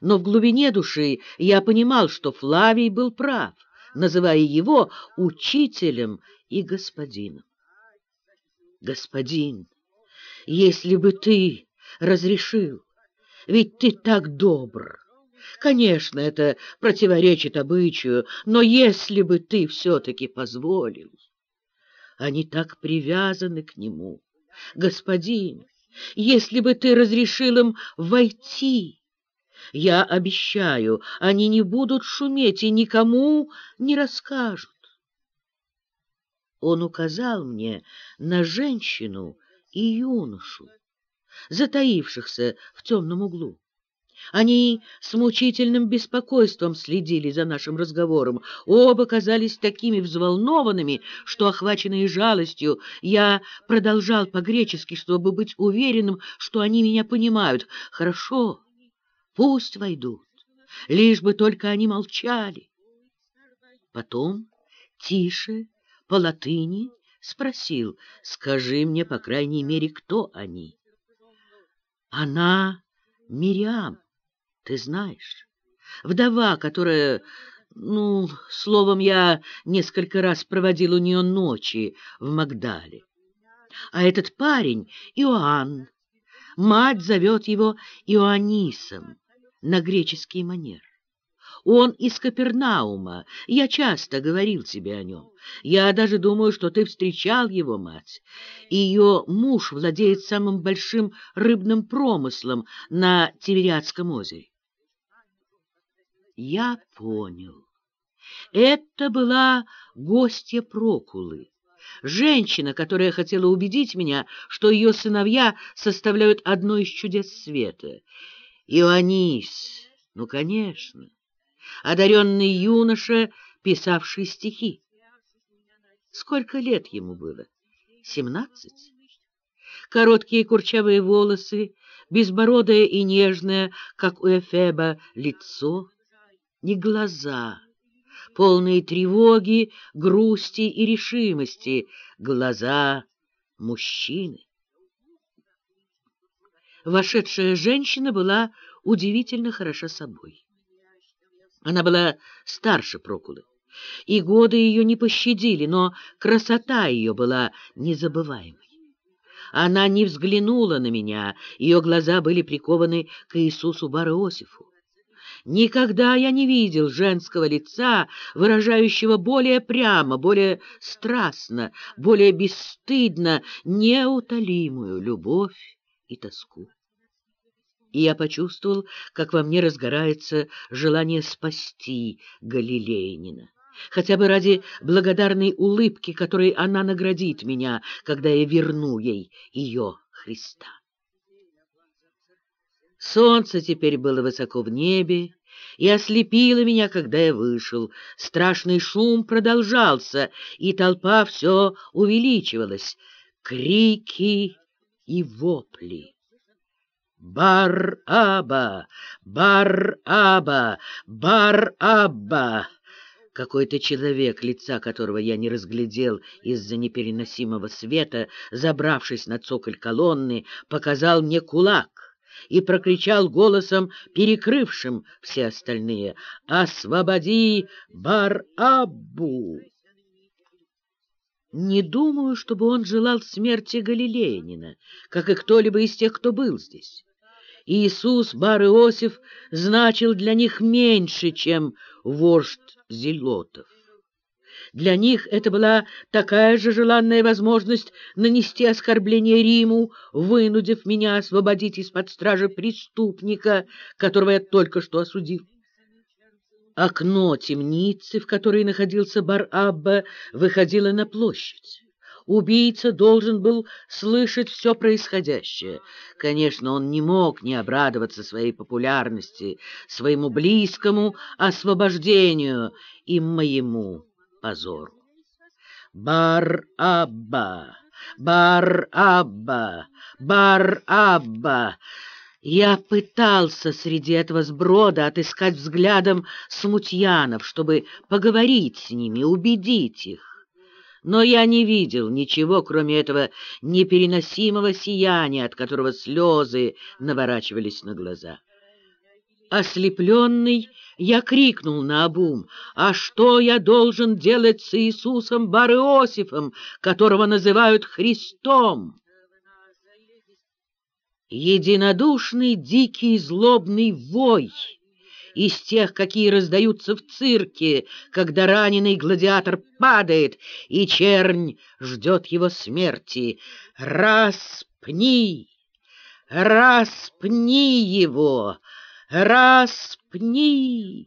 но в глубине души я понимал, что Флавий был прав, называя его учителем и господином. Господин, если бы ты разрешил, ведь ты так добр. Конечно, это противоречит обычаю, но если бы ты все-таки позволил... Они так привязаны к нему. Господин, если бы ты разрешил им войти... Я обещаю, они не будут шуметь и никому не расскажут. Он указал мне на женщину и юношу, затаившихся в темном углу. Они с мучительным беспокойством следили за нашим разговором. Оба казались такими взволнованными, что, охваченные жалостью, я продолжал по-гречески, чтобы быть уверенным, что они меня понимают. «Хорошо, пусть войдут, лишь бы только они молчали». Потом, тише, по латыни, спросил, «Скажи мне, по крайней мере, кто они?» «Она Мириам». Ты знаешь, вдова, которая, ну, словом, я несколько раз проводил у нее ночи в Магдале. А этот парень — Иоанн. Мать зовет его Иоаннисом на греческий манер. Он из Капернаума. Я часто говорил тебе о нем. Я даже думаю, что ты встречал его мать. Ее муж владеет самым большим рыбным промыслом на Тивериадском озере. Я понял. Это была гостья Прокулы. Женщина, которая хотела убедить меня, что ее сыновья составляют одно из чудес света. Ионис, ну, конечно, одаренный юноша, писавший стихи. Сколько лет ему было? Семнадцать? Короткие курчавые волосы, безбородое и нежное, как у Эфеба, лицо — не глаза, полные тревоги, грусти и решимости, глаза мужчины. Вошедшая женщина была удивительно хороша собой. Она была старше Прокулы, и годы ее не пощадили, но красота ее была незабываемой. Она не взглянула на меня, ее глаза были прикованы к Иисусу Бариосифу. Никогда я не видел женского лица, выражающего более прямо, более страстно, более бесстыдно неутолимую любовь и тоску. И я почувствовал, как во мне разгорается желание спасти Галилейнина, хотя бы ради благодарной улыбки, которой она наградит меня, когда я верну ей ее Христа. Солнце теперь было высоко в небе и ослепило меня, когда я вышел. Страшный шум продолжался, и толпа все увеличивалась. Крики и вопли. «Бар-аба! Бар-аба! Бар-аба!» Какой-то человек, лица которого я не разглядел из-за непереносимого света, забравшись на цоколь колонны, показал мне кулак и прокричал голосом, перекрывшим все остальные, «Освободи Бар-Аббу!» Не думаю, чтобы он желал смерти Галилеянина, как и кто-либо из тех, кто был здесь. Иисус Бар-Иосиф значил для них меньше, чем вождь Зелотов. Для них это была такая же желанная возможность нанести оскорбление Риму, вынудив меня освободить из-под стражи преступника, которого я только что осудил. Окно темницы, в которой находился Бар-Абба, выходило на площадь. Убийца должен был слышать все происходящее. Конечно, он не мог не обрадоваться своей популярности, своему близкому освобождению и моему позору. Бар-Абба! Бар-Абба! Бар-Абба! Я пытался среди этого сброда отыскать взглядом смутьянов, чтобы поговорить с ними, убедить их. Но я не видел ничего, кроме этого непереносимого сияния, от которого слезы наворачивались на глаза. Ослепленный, я крикнул на обум, «А что я должен делать с Иисусом Бар-Иосифом, которого называют Христом?» Единодушный, дикий, злобный вой из тех, какие раздаются в цирке, когда раненый гладиатор падает, и чернь ждет его смерти. «Распни! Распни его! Распни!»